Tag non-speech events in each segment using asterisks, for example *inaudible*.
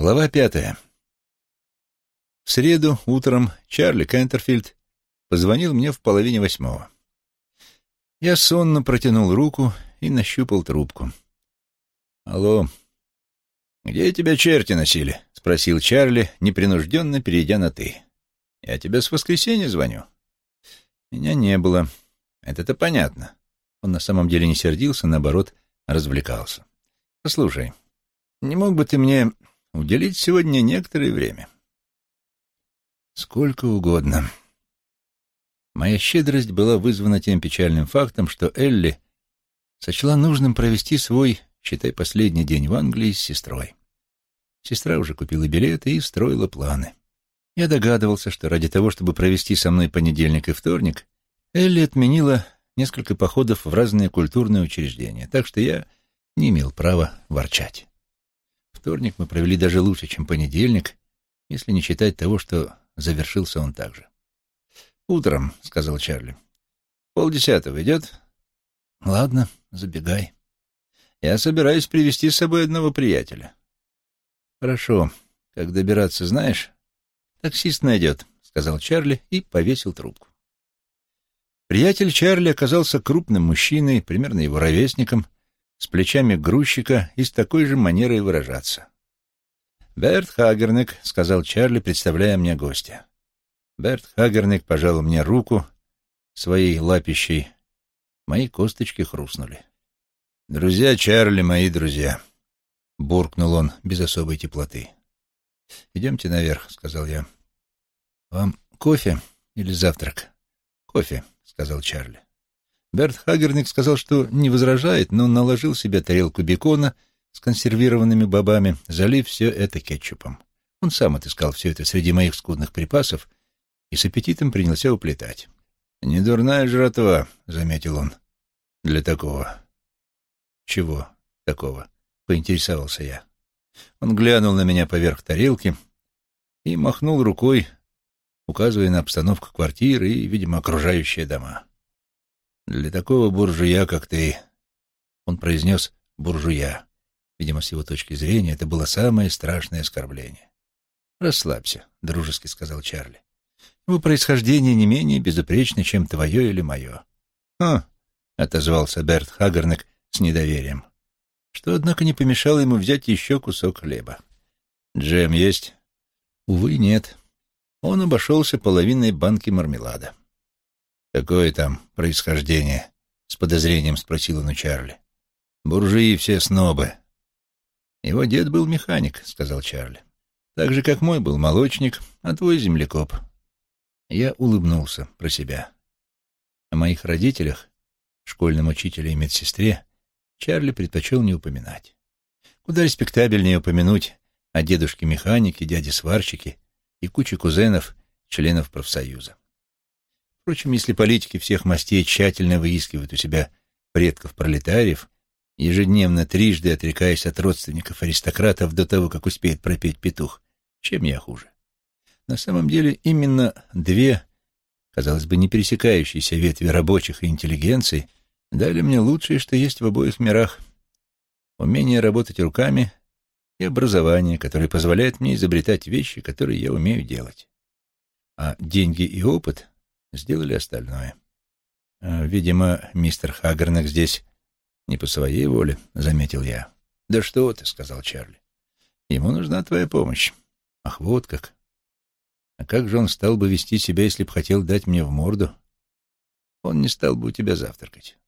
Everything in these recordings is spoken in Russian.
Глава пятая. В среду утром Чарли Кентерфильд позвонил мне в половине восьмого. Я сонно протянул руку и нащупал трубку. «Алло, где тебя черти носили?» — спросил Чарли, непринужденно перейдя на «ты». «Я тебе с воскресенья звоню». Меня не было. Это-то понятно. Он на самом деле не сердился, наоборот, развлекался. «Послушай, не мог бы ты мне уделить сегодня некоторое время. Сколько угодно. Моя щедрость была вызвана тем печальным фактом, что Элли сочла нужным провести свой, считай, последний день в Англии с сестрой. Сестра уже купила билеты и строила планы. Я догадывался, что ради того, чтобы провести со мной понедельник и вторник, Элли отменила несколько походов в разные культурные учреждения, так что я не имел права ворчать. Вторник мы провели даже лучше, чем понедельник, если не считать того, что завершился он так же. «Утром», — сказал Чарли. «Полдесятого идет?» «Ладно, забегай. Я собираюсь привести с собой одного приятеля». «Хорошо. Как добираться, знаешь?» «Таксист найдет», — сказал Чарли и повесил трубку. Приятель Чарли оказался крупным мужчиной, примерно его ровесником, с плечами грузчика и с такой же манерой выражаться. «Берт Хагерник», — сказал Чарли, представляя мне гостя. Берт Хагерник пожал мне руку своей лапищей. Мои косточки хрустнули. «Друзья Чарли, мои друзья», — буркнул он без особой теплоты. «Идемте наверх», — сказал я. «Вам кофе или завтрак?» «Кофе», — сказал Чарли. Берт Хагерник сказал, что не возражает, но наложил себе тарелку бекона с консервированными бобами, залив все это кетчупом. Он сам отыскал все это среди моих скудных припасов и с аппетитом принялся уплетать. «Недурная жратва», — заметил он, — «для такого». «Чего такого?» — поинтересовался я. Он глянул на меня поверх тарелки и махнул рукой, указывая на обстановку квартиры и, видимо, окружающие дома. Для такого буржуя, как ты, он произнес буржуя. Видимо, с его точки зрения, это было самое страшное оскорбление. «Расслабься», — дружески сказал Чарли. «Его происхождение не менее безупречно, чем твое или мое». «Хм», — отозвался Берт Хагернек с недоверием, что, однако, не помешало ему взять еще кусок хлеба. «Джем есть?» «Увы, нет. Он обошелся половиной банки мармелада». «Какое там происхождение?» — с подозрением спросил он у Чарли. «Буржуи все снобы». «Его дед был механик», — сказал Чарли. «Так же, как мой был молочник, а твой землекоп». Я улыбнулся про себя. О моих родителях, школьном учителе и медсестре, Чарли предпочел не упоминать. Куда респектабельнее упомянуть о дедушке-механике, дяде-сварщике и куче кузенов, членов профсоюза. Впрочем, если политики всех мастей тщательно выискивают у себя предков-пролетариев, ежедневно трижды отрекаясь от родственников аристократов до того, как успеет пропеть петух, чем я хуже? На самом деле именно две, казалось бы, не пересекающиеся ветви рабочих и интеллигенции дали мне лучшее, что есть в обоих мирах. Умение работать руками и образование, которое позволяет мне изобретать вещи, которые я умею делать. А деньги и опыт сделали остальное. А, видимо, мистер Хагернек здесь не по своей воле, заметил я. Да что ты, сказал Чарли. Ему нужна твоя помощь. Ах, вот как. А как же он стал бы вести себя, если бы хотел дать мне в морду? Он не стал бы у тебя завтракать.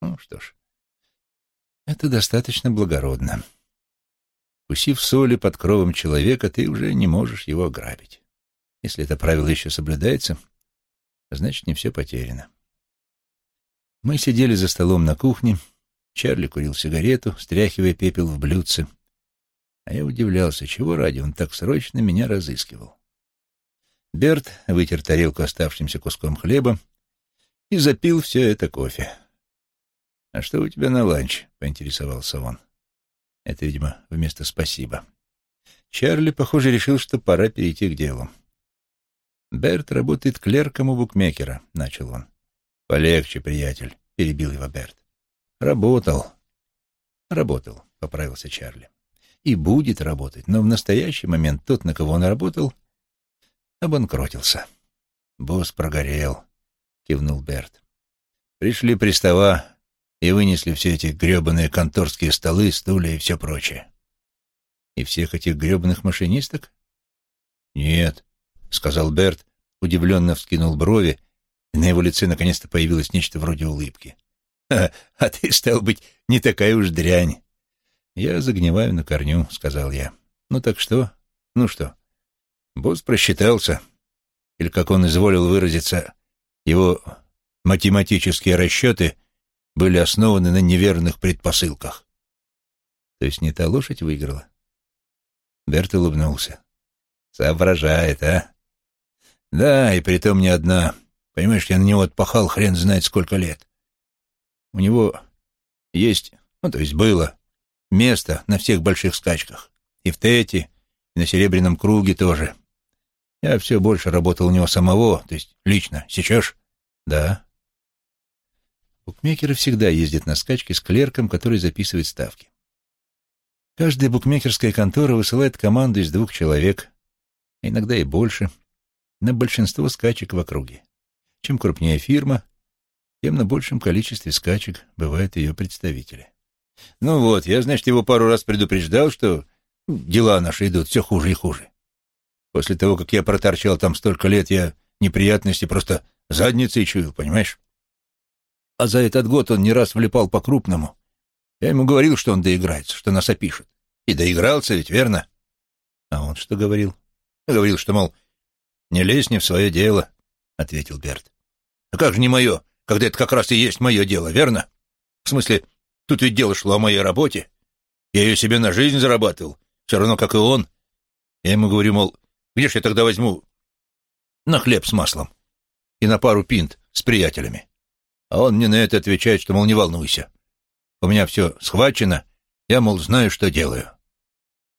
Ну что ж, это достаточно благородно. Кусив соли под кровом человека, ты уже не можешь его ограбить. Если это правило еще соблюдается, Значит, не все потеряно. Мы сидели за столом на кухне. Чарли курил сигарету, стряхивая пепел в блюдце. А я удивлялся, чего ради он так срочно меня разыскивал. Берт вытер тарелку оставшимся куском хлеба и запил все это кофе. «А что у тебя на ланч?» — поинтересовался он. Это, видимо, вместо «спасибо». Чарли, похоже, решил, что пора перейти к делу. «Берт работает клерком у букмекера», — начал он. «Полегче, приятель», — перебил его Берт. «Работал». «Работал», — поправился Чарли. и будет работать, но в настоящий момент тот, на кого он работал, обанкротился. «Босс прогорел», — кивнул Берт. «Пришли пристава и вынесли все эти гребаные конторские столы, стулья и все прочее». «И всех этих гребаных машинисток?» «Нет», — сказал Берт, удивленно вскинул брови, и на его лице наконец-то появилось нечто вроде улыбки. «А, а ты, стал быть, не такая уж дрянь». «Я загниваю на корню», — сказал я. «Ну так что? Ну что?» Босс просчитался, или, как он изволил выразиться, его математические расчеты были основаны на неверных предпосылках. То есть не та лошадь выиграла? Берт улыбнулся. Соображает, а? Да, и притом не одна. Понимаешь, я на него отпахал хрен знает сколько лет. У него есть, ну, то есть было, место на всех больших скачках. И в Тете, и на Серебряном круге тоже. Я все больше работал у него самого, то есть лично. Сечешь? Да. Букмекеры всегда ездят на скачки с клерком, который записывает ставки. Каждая букмекерская контора высылает команду из двух человек, иногда и больше, на большинство скачек в округе. Чем крупнее фирма, тем на большем количестве скачек бывают ее представители. Ну вот, я, значит, его пару раз предупреждал, что дела наши идут все хуже и хуже. После того, как я проторчал там столько лет, я неприятности просто задницей чуял, понимаешь? А за этот год он не раз влипал по-крупному. Я ему говорил, что он доиграется, что нас опишет. И доигрался ведь, верно? А он что говорил? Говорил, что, мол, не лезь не в свое дело, — ответил Берт. А как же не мое, когда это как раз и есть мое дело, верно? В смысле, тут ведь дело шло о моей работе. Я ее себе на жизнь зарабатывал, все равно, как и он. Я ему говорю, мол, где ж я тогда возьму на хлеб с маслом и на пару пинт с приятелями? А он мне на это отвечает, что, мол, не волнуйся. У меня все схвачено, я, мол, знаю, что делаю.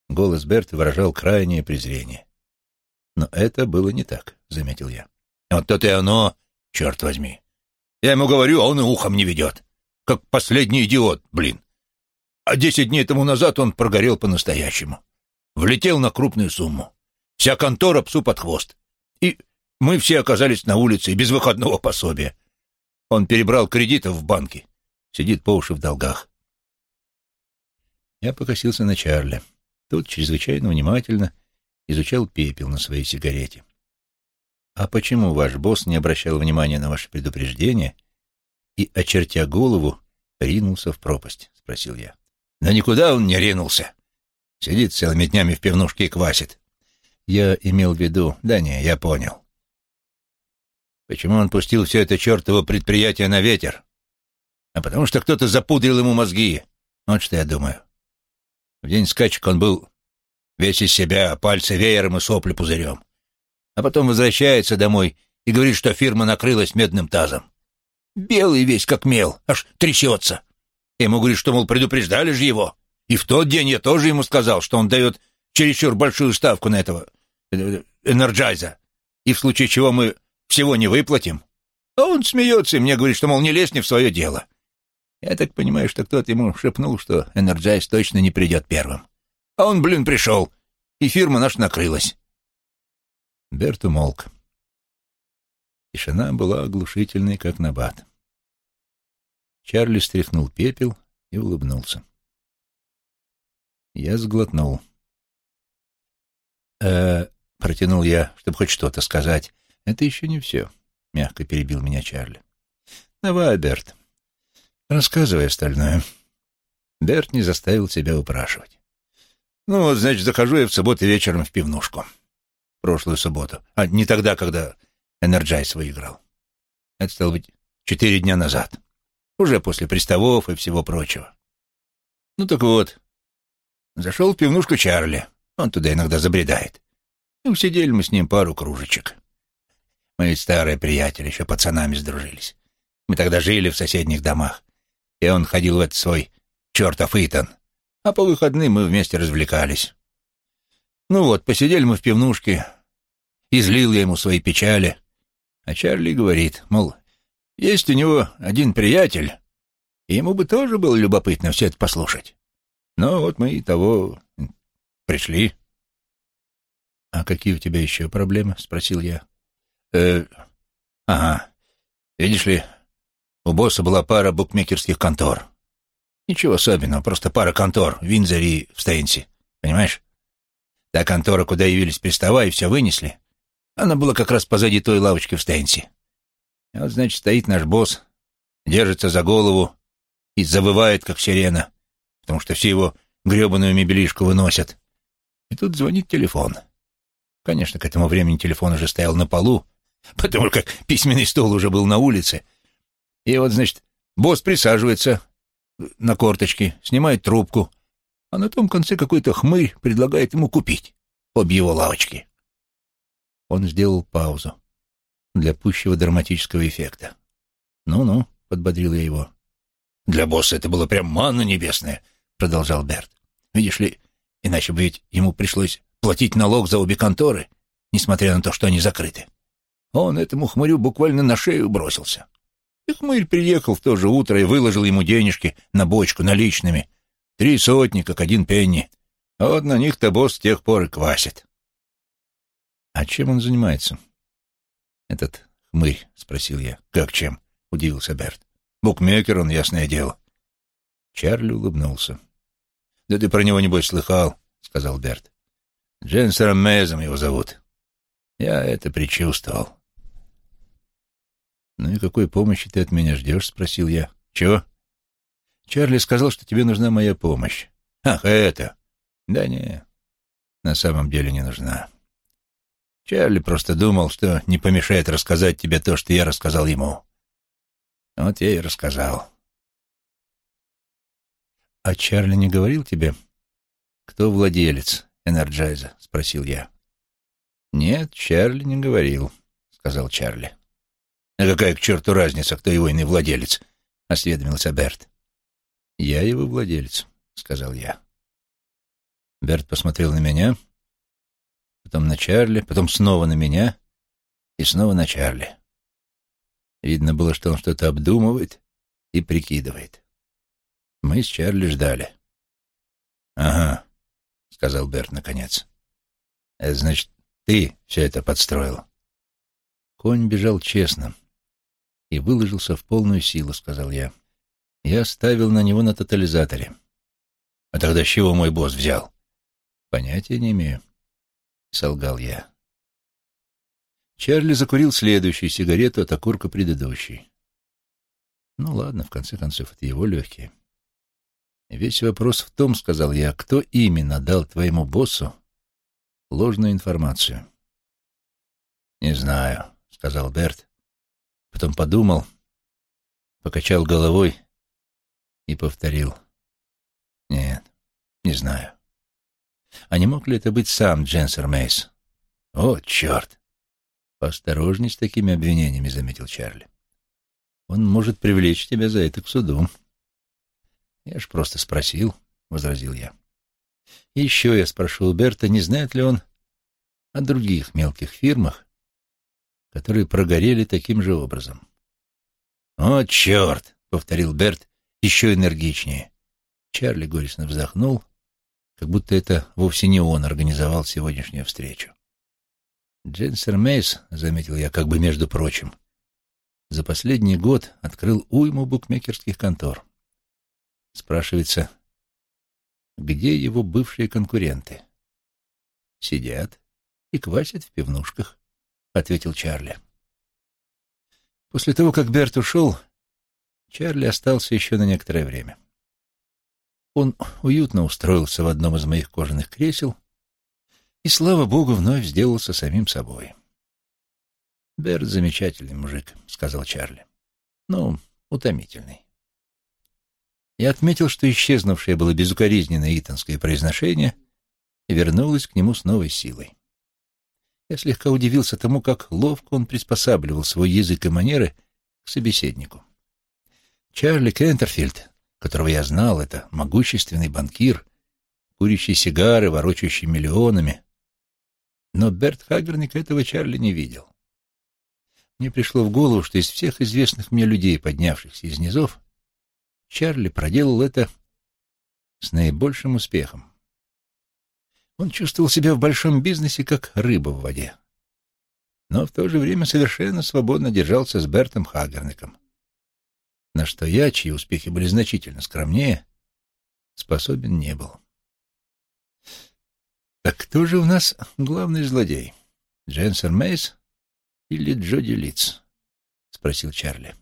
Голос Берта выражал крайнее презрение. Но это было не так, заметил я. Вот то-то и оно, черт возьми. Я ему говорю, а он и ухом не ведет. Как последний идиот, блин. А десять дней тому назад он прогорел по-настоящему. Влетел на крупную сумму. Вся контора псу под хвост. И мы все оказались на улице без выходного пособия. Он перебрал кредитов в банке. Сидит по уши в долгах. Я покосился на Чарли. Тот чрезвычайно внимательно изучал пепел на своей сигарете. «А почему ваш босс не обращал внимания на ваше предупреждение и, очертя голову, ринулся в пропасть?» — спросил я. «Да никуда он не ринулся. Сидит целыми днями в пивнушке и квасит. Я имел в виду... Да не, я понял. Почему он пустил все это чертово предприятие на ветер? А потому что кто-то запудрил ему мозги. Вот что я думаю. В день скачек он был весь из себя, пальцы веером и сопли пузырем. А потом возвращается домой и говорит, что фирма накрылась медным тазом. Белый весь, как мел, аж трясется. Я ему говорю, что, мол, предупреждали же его. И в тот день я тоже ему сказал, что он дает чересчур большую ставку на этого Энерджайза, и в случае чего мы всего не выплатим. А он смеется и мне говорит, что, мол, не лезь не в свое дело. Я так понимаю, что кто-то ему шепнул, что Энерджайз точно не придет первым. А он, блин, пришел, и фирма наша накрылась. Берт умолк. Тишина была оглушительной, как набат. Чарли стряхнул пепел и улыбнулся. Я сглотнул. «Э, — протянул я, чтобы хоть что-то сказать. «Это еще не все», — мягко перебил меня Чарли. «Давай, Берт, рассказывай остальное». Берт не заставил себя упрашивать. «Ну вот, значит, захожу я в субботу вечером в пивнушку. Прошлую субботу. А не тогда, когда Энерджайс выиграл. Это стало быть четыре дня назад. Уже после приставов и всего прочего. Ну так вот, зашел в пивнушку Чарли. Он туда иногда забредает. И усидели мы с ним пару кружечек. Мы ведь старые приятели, еще пацанами сдружились. Мы тогда жили в соседних домах. И он ходил в этот свой чертов Итан. А по выходным мы вместе развлекались. Ну вот, посидели мы в пивнушке. Излил я ему свои печали. А Чарли говорит, мол, есть у него один приятель, и ему бы тоже было любопытно все это послушать. Но вот мы и того Пришли. «А какие у тебя еще проблемы?» — спросил я. «Э, ага. Видишь ли, у босса была пара букмекерских контор. Ничего особенного, просто пара контор в и в Стейнсе. Понимаешь? Та контора, куда явились пристава и все вынесли, она была как раз позади той лавочки в Стейнсе. И вот, значит, стоит наш босс, держится за голову и завывает, как сирена, потому что все его гребаную мебелишку выносят. И тут звонит телефон. Конечно, к этому времени телефон уже стоял на полу, *laughs* потому как письменный стол уже был на улице. И вот, значит, босс присаживается на корточки, снимает трубку, а на том конце какой-то хмырь предлагает ему купить обе его лавочки. Он сделал паузу для пущего драматического эффекта. «Ну-ну», — подбодрил я его. «Для босса это было прям манна небесная», — продолжал Берт. «Видишь ли, иначе бы ведь ему пришлось платить налог за обе конторы, несмотря на то, что они закрыты. Он этому хмырю буквально на шею бросился. И приехал в то же утро и выложил ему денежки на бочку наличными. Три сотни, как один пенни. А вот на них-то босс с тех пор и квасит. — А чем он занимается? — Этот хмырь, — спросил я. — Как чем? — удивился Берт. — Букмекер он, ясное дело. Чарли улыбнулся. — Да ты про него, небось, слыхал, — сказал Берт. — Дженсером Мезом его зовут. Я это предчувствовал. «Ну и какой помощи ты от меня ждешь?» — спросил я. «Чего?» «Чарли сказал, что тебе нужна моя помощь». «Ах, это!» «Да не, на самом деле не нужна. Чарли просто думал, что не помешает рассказать тебе то, что я рассказал ему. Вот я и рассказал». «А Чарли не говорил тебе, кто владелец Энерджайза?» — спросил я. «Нет, Чарли не говорил», — сказал Чарли. «А какая к черту разница, кто его иный владелец?» — осведомился Берт. «Я его владелец», — сказал я. Берт посмотрел на меня, потом на Чарли, потом снова на меня и снова на Чарли. Видно было, что он что-то обдумывает и прикидывает. Мы с Чарли ждали. «Ага», — сказал Берт наконец. «Это значит, ты все это подстроил?» Конь бежал честно и выложился в полную силу, сказал я. Я ставил на него на тотализаторе. А тогда с чего мой босс взял? Понятия не имею, солгал я. Чарли закурил следующую сигарету от окурка предыдущей. Ну ладно, в конце концов, это его легкие. Весь вопрос в том, сказал я, кто именно дал твоему боссу ложную информацию. Не знаю, сказал Берт, Потом подумал, покачал головой и повторил. Нет, не знаю. А не мог ли это быть сам Дженсер Мейс? О, черт! Поосторожней с такими обвинениями, заметил Чарли. Он может привлечь тебя за это к суду. Я ж просто спросил, возразил я. Еще я спрошу у Берта, не знает ли он о других мелких фирмах, которые прогорели таким же образом. «О, черт!» — повторил Берт еще энергичнее. Чарли горестно вздохнул, как будто это вовсе не он организовал сегодняшнюю встречу. Дженсер Мейс, — заметил я как бы между прочим, — за последний год открыл уйму букмекерских контор. Спрашивается, где его бывшие конкуренты? Сидят и квасят в пивнушках. — ответил Чарли. После того, как Берт ушел, Чарли остался еще на некоторое время. Он уютно устроился в одном из моих кожаных кресел и, слава богу, вновь сделался самим собой. «Берт — замечательный мужик», — сказал Чарли. «Ну, утомительный». Я отметил, что исчезнувшее было безукоризненное итонское произношение вернулось к нему с новой силой. Я слегка удивился тому, как ловко он приспосабливал свой язык и манеры к собеседнику. Чарли Кентерфильд, которого я знал, это могущественный банкир, курящий сигары, ворочающий миллионами. Но Берт Хагерник этого Чарли не видел. Мне пришло в голову, что из всех известных мне людей, поднявшихся из низов, Чарли проделал это с наибольшим успехом. Он чувствовал себя в большом бизнесе как рыба в воде. Но в то же время совершенно свободно держался с Бертом Хагерником. На что я, чьи успехи были значительно скромнее, способен не был. Так кто же у нас главный злодей? Дженсер Мейс или Джоди Литц? Спросил Чарли.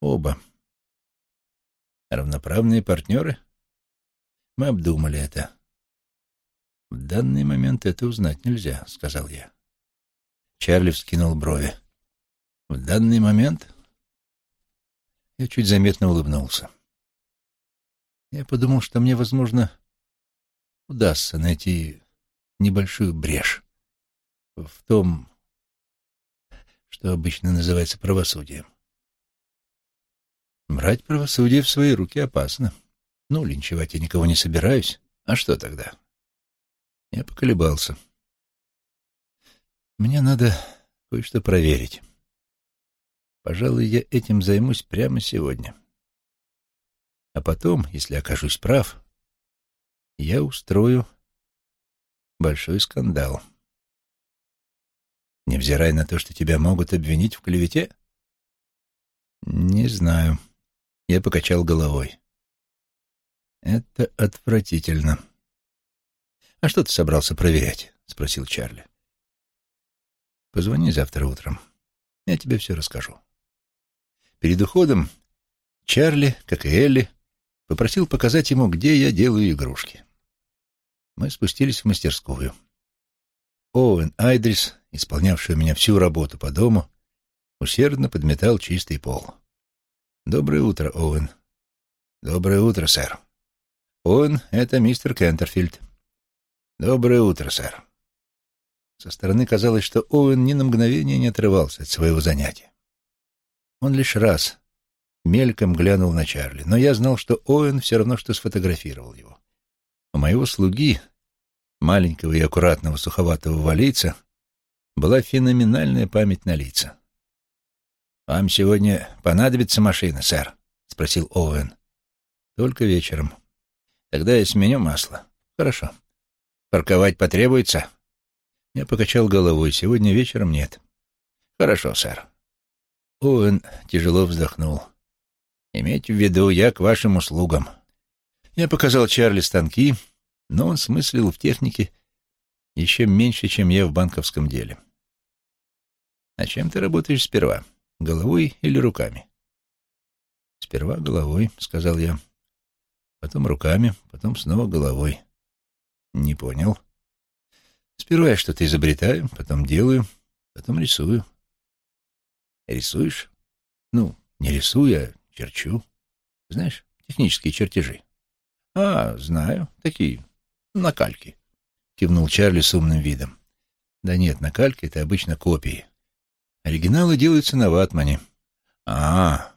Оба. Равноправные партнеры? Мы обдумали это. В данный момент это узнать нельзя, сказал я. Чарли вскинул брови. В данный момент я чуть заметно улыбнулся. Я подумал, что мне, возможно, удастся найти небольшую брешь в том, что обычно называется правосудием. Брать правосудие в свои руки опасно. Ну, линчевать я никого не собираюсь. А что тогда? Я поколебался. Мне надо кое-что проверить. Пожалуй, я этим займусь прямо сегодня. А потом, если окажусь прав, я устрою большой скандал. Невзирая на то, что тебя могут обвинить в клевете? Не знаю. Я покачал головой. Это отвратительно. А что ты собрался проверять? спросил Чарли. Позвони завтра утром. Я тебе все расскажу. Перед уходом Чарли, как и Элли, попросил показать ему, где я делаю игрушки. Мы спустились в мастерскую. Оуэн Айдрис, исполнявший у меня всю работу по дому, усердно подметал чистый пол. «Доброе утро, Оуэн». «Доброе утро, сэр». «Оуэн, это мистер Кентерфильд». «Доброе утро, сэр». Со стороны казалось, что Оуэн ни на мгновение не отрывался от своего занятия. Он лишь раз мельком глянул на Чарли, но я знал, что Оуэн все равно что сфотографировал его. У моего слуги, маленького и аккуратного суховатого валийца, была феноменальная память на лица. «Вам сегодня понадобится машина, сэр?» — спросил Оуэн. «Только вечером. Тогда я сменю масло. Хорошо. Парковать потребуется?» Я покачал головой. «Сегодня вечером нет». «Хорошо, сэр». Оуэн тяжело вздохнул. «Имейте в виду, я к вашим услугам». Я показал Чарли станки, но он смыслил в технике еще меньше, чем я в банковском деле. «А чем ты работаешь сперва?» Головой или руками? Сперва головой, сказал я. Потом руками, потом снова головой. Не понял. Сперва я что-то изобретаю, потом делаю, потом рисую. Рисуешь? Ну, не рисую, а черчу. Знаешь, технические чертежи. А, знаю, такие, накальки. Кивнул Чарли с умным видом. Да нет, накальки — это обычно копии. Оригиналы делаются на ватмане. А,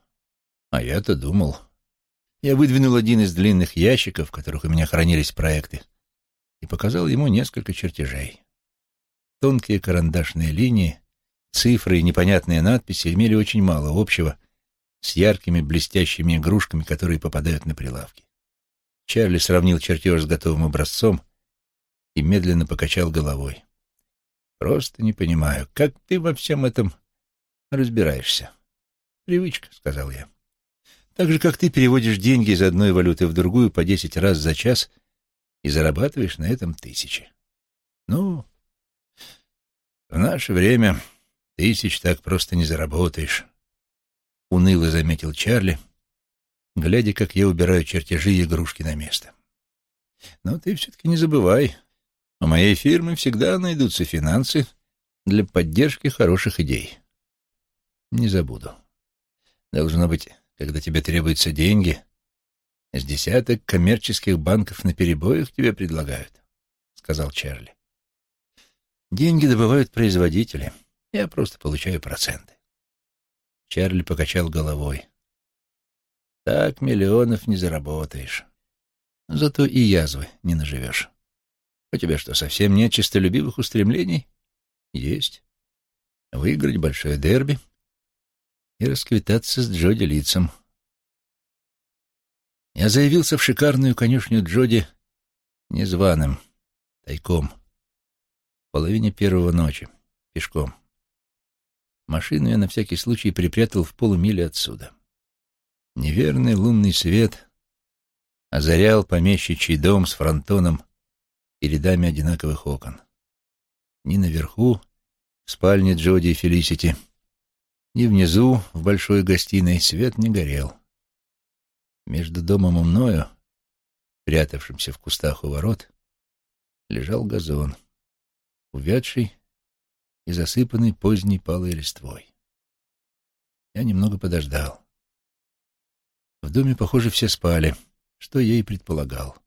а я-то думал. Я выдвинул один из длинных ящиков, в которых у меня хранились проекты, и показал ему несколько чертежей. Тонкие карандашные линии, цифры и непонятные надписи имели очень мало общего с яркими блестящими игрушками, которые попадают на прилавки. Чарли сравнил чертеж с готовым образцом и медленно покачал головой. Просто не понимаю, как ты во всем этом разбираешься. Привычка, сказал я. Так же, как ты переводишь деньги из одной валюты в другую по десять раз за час и зарабатываешь на этом тысячи. Ну, в наше время тысяч так просто не заработаешь, уныло заметил Чарли, глядя, как я убираю чертежи и игрушки на место. Но ты все-таки не забывай, у моей фирмы всегда найдутся финансы для поддержки хороших идей. Не забуду. Должно быть, когда тебе требуются деньги, с десяток коммерческих банков на перебоях тебе предлагают, — сказал Чарли. Деньги добывают производители. Я просто получаю проценты. Чарли покачал головой. Так миллионов не заработаешь. Зато и язвы не наживешь. У тебя что, совсем нет честолюбивых устремлений? Есть. Выиграть большое дерби и расквитаться с Джоди лицом. Я заявился в шикарную конюшню Джоди Незваным, тайком. В половине первого ночи, пешком. Машину я на всякий случай припрятал в полумиле отсюда. Неверный лунный свет озарял помещичий дом с фронтоном и рядами одинаковых окон. Ни наверху, в спальне Джоди и Фелисити, ни внизу, в большой гостиной, свет не горел. Между домом и мною, прятавшимся в кустах у ворот, лежал газон, увядший и засыпанный поздней палой листвой. Я немного подождал. В доме, похоже, все спали, что я и предполагал.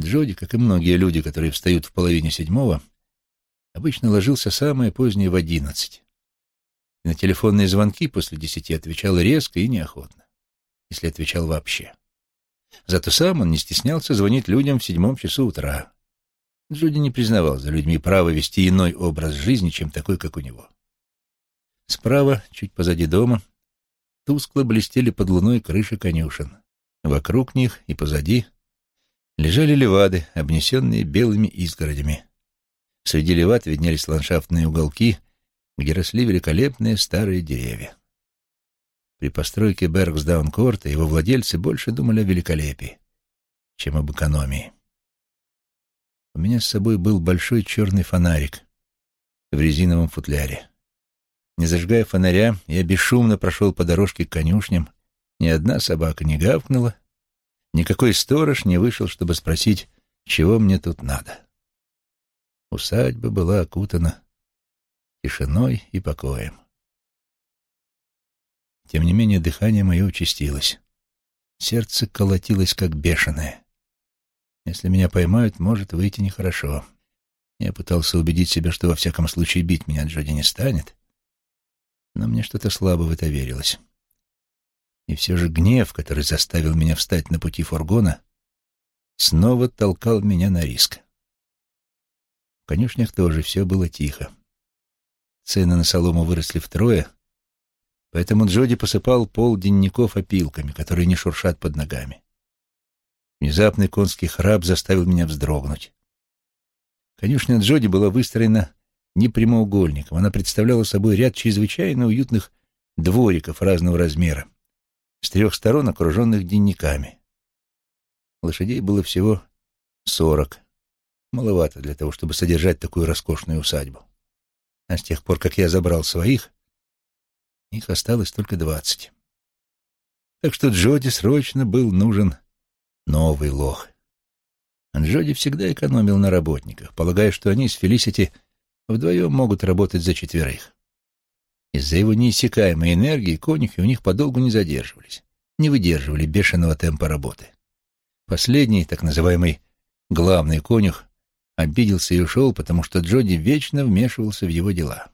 Джоди, как и многие люди, которые встают в половине седьмого, обычно ложился самое позднее в одиннадцать. И на телефонные звонки после десяти отвечал резко и неохотно, если отвечал вообще. Зато сам он не стеснялся звонить людям в седьмом часу утра. Джоди не признавал за людьми право вести иной образ жизни, чем такой, как у него. Справа, чуть позади дома, тускло блестели под луной крыши конюшен. Вокруг них и позади лежали левады, обнесенные белыми изгородями. Среди левад виднелись ландшафтные уголки, где росли великолепные старые деревья. При постройке Бергсдаун-корта его владельцы больше думали о великолепии, чем об экономии. У меня с собой был большой черный фонарик в резиновом футляре. Не зажигая фонаря, я бесшумно прошел по дорожке к конюшням. Ни одна собака не гавкнула, никакой сторож не вышел, чтобы спросить, чего мне тут надо. Усадьба была окутана тишиной и покоем. Тем не менее, дыхание мое участилось. Сердце колотилось, как бешеное. Если меня поймают, может выйти нехорошо. Я пытался убедить себя, что во всяком случае бить меня Джоди не станет, но мне что-то слабо в это верилось. И все же гнев, который заставил меня встать на пути фургона, снова толкал меня на риск. В конюшнях тоже все было тихо. Цены на солому выросли втрое, поэтому Джоди посыпал пол денников опилками, которые не шуршат под ногами. Внезапный конский храп заставил меня вздрогнуть. Конюшня Джоди была выстроена не прямоугольником. Она представляла собой ряд чрезвычайно уютных двориков разного размера, с трех сторон окруженных денниками. Лошадей было всего сорок. Маловато для того, чтобы содержать такую роскошную усадьбу. А с тех пор, как я забрал своих, их осталось только двадцать. Так что Джоди срочно был нужен новый лох. Джоди всегда экономил на работниках, полагая, что они с Фелисити вдвоем могут работать за четверых. Из-за его неиссякаемой энергии конюхи у них подолгу не задерживались, не выдерживали бешеного темпа работы. Последний, так называемый главный конюх, обиделся и ушел, потому что Джоди вечно вмешивался в его дела.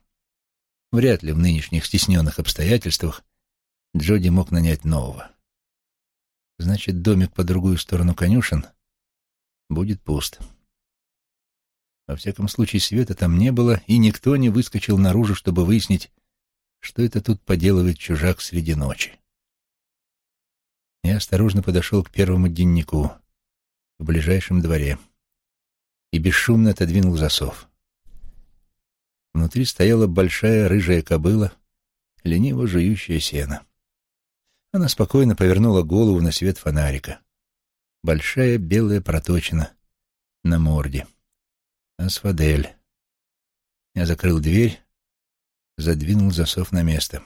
Вряд ли в нынешних стесненных обстоятельствах Джоди мог нанять нового. Значит, домик по другую сторону конюшен будет пуст. Во всяком случае, света там не было, и никто не выскочил наружу, чтобы выяснить, что это тут поделывает чужак среди ночи. Я осторожно подошел к первому деннику в ближайшем дворе и бесшумно отодвинул засов. Внутри стояла большая рыжая кобыла, лениво жующая сено. Она спокойно повернула голову на свет фонарика. Большая белая проточина на морде. Асфадель. Я закрыл дверь, задвинул засов на место.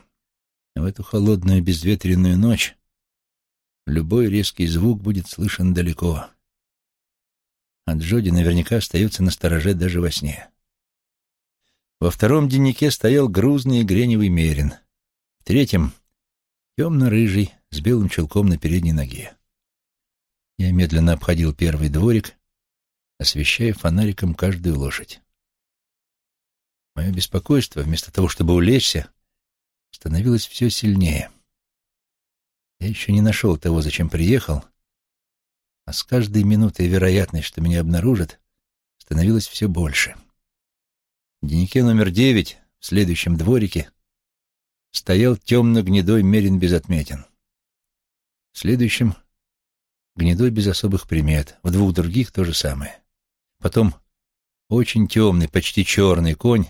В эту холодную безветренную ночь любой резкий звук будет слышен далеко. А Джоди наверняка остается на стороже даже во сне. Во втором деннике стоял грузный и греневый мерин. В третьем — темно-рыжий, с белым чулком на передней ноге. Я медленно обходил первый дворик, освещая фонариком каждую лошадь. Мое беспокойство, вместо того, чтобы улечься, становилось все сильнее. Я еще не нашел того, зачем приехал, а с каждой минутой вероятность, что меня обнаружат, становилась все больше. В дневнике номер девять, в следующем дворике, стоял темно-гнедой мерин без отметин. В следующем — гнедой без особых примет, в двух других — то же самое. потом очень темный, почти черный конь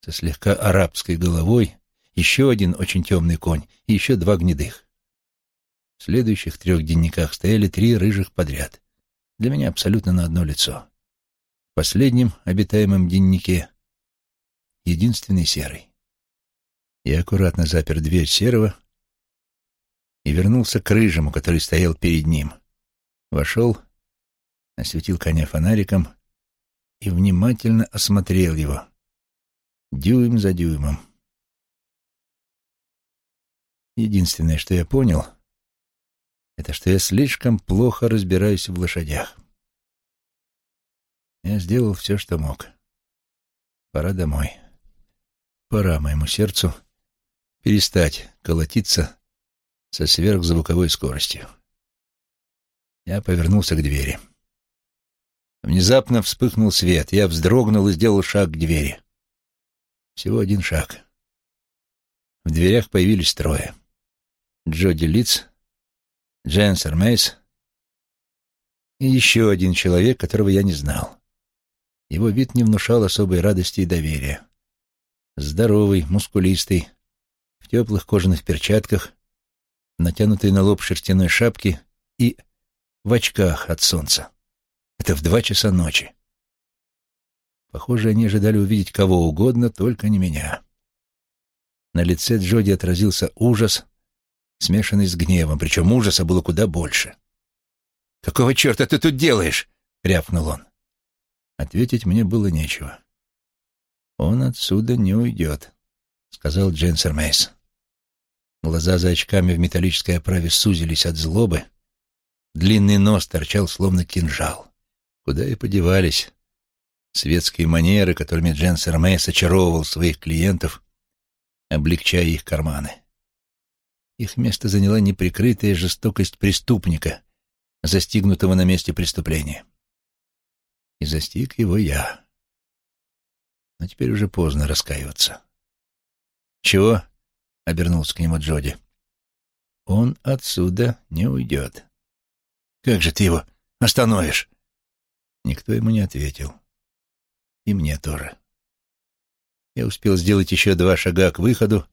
со слегка арабской головой, еще один очень темный конь и еще два гнедых. В следующих трех денниках стояли три рыжих подряд. Для меня абсолютно на одно лицо. В последнем обитаемом деннике единственный серый. Я аккуратно запер дверь серого и вернулся к рыжему, который стоял перед ним. Вошел, осветил коня фонариком и внимательно осмотрел его, дюйм за дюймом. Единственное, что я понял, это что я слишком плохо разбираюсь в лошадях. Я сделал все, что мог. Пора домой. Пора моему сердцу перестать колотиться со сверхзвуковой скоростью. Я повернулся к двери. Внезапно вспыхнул свет. Я вздрогнул и сделал шаг к двери. Всего один шаг. В дверях появились трое. Джоди Литц, Дженсер Мейс и еще один человек, которого я не знал. Его вид не внушал особой радости и доверия. Здоровый, мускулистый, в теплых кожаных перчатках, натянутой на лоб шерстяной шапке и в очках от солнца. Это в два часа ночи. Похоже, они ожидали увидеть кого угодно, только не меня. На лице Джоди отразился ужас, смешанный с гневом, причем ужаса было куда больше. «Какого черта ты тут делаешь?» — рявкнул он. Ответить мне было нечего. «Он отсюда не уйдет», — сказал Дженсер Мейс. Глаза за очками в металлической оправе сузились от злобы. Длинный нос торчал, словно кинжал. Куда и подевались светские манеры, которыми Дженсер Мейс очаровывал своих клиентов, облегчая их карманы. Их место заняла неприкрытая жестокость преступника, застигнутого на месте преступления. И застиг его я. Но теперь уже поздно раскаиваться. «Чего?» — обернулся к нему Джоди. «Он отсюда не уйдет». «Как же ты его остановишь?» Никто ему не ответил. И мне тоже. Я успел сделать еще два шага к выходу,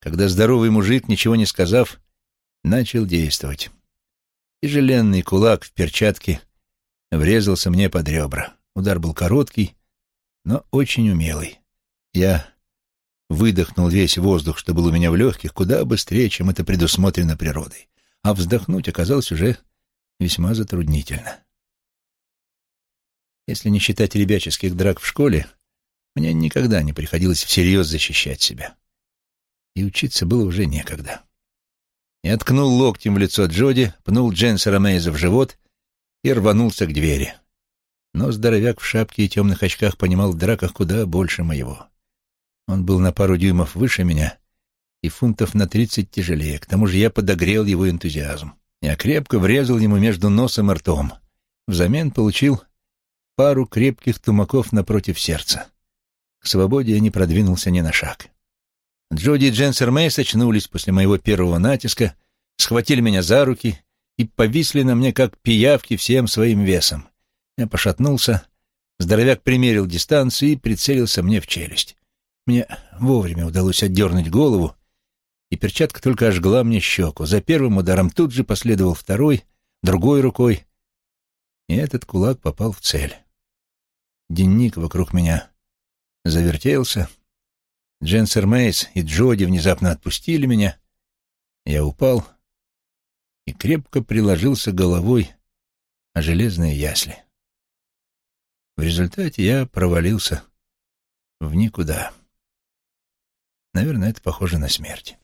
когда здоровый мужик, ничего не сказав, начал действовать. Тяжеленный кулак в перчатке врезался мне под ребра. Удар был короткий, но очень умелый. Я выдохнул весь воздух, что был у меня в легких, куда быстрее, чем это предусмотрено природой. А вздохнуть оказалось уже весьма затруднительно. Если не считать ребяческих драк в школе, мне никогда не приходилось всерьез защищать себя и учиться было уже некогда. Я ткнул локтем в лицо Джоди, пнул Дженсера Мейза в живот и рванулся к двери. Но здоровяк в шапке и темных очках понимал в драках куда больше моего. Он был на пару дюймов выше меня и фунтов на тридцать тяжелее. К тому же я подогрел его энтузиазм. Я крепко врезал ему между носом и ртом. Взамен получил пару крепких тумаков напротив сердца. К свободе я не продвинулся ни на шаг. Джоди и Дженсер Мейс очнулись после моего первого натиска, схватили меня за руки и повисли на мне, как пиявки, всем своим весом. Я пошатнулся, здоровяк примерил дистанцию и прицелился мне в челюсть. Мне вовремя удалось отдернуть голову, и перчатка только ожгла мне щеку. За первым ударом тут же последовал второй, другой рукой, и этот кулак попал в цель. Денник вокруг меня завертелся, Дженсер Мейс и Джоди внезапно отпустили меня. Я упал и крепко приложился головой о железные ясли. В результате я провалился в никуда. Наверное, это похоже на смерть.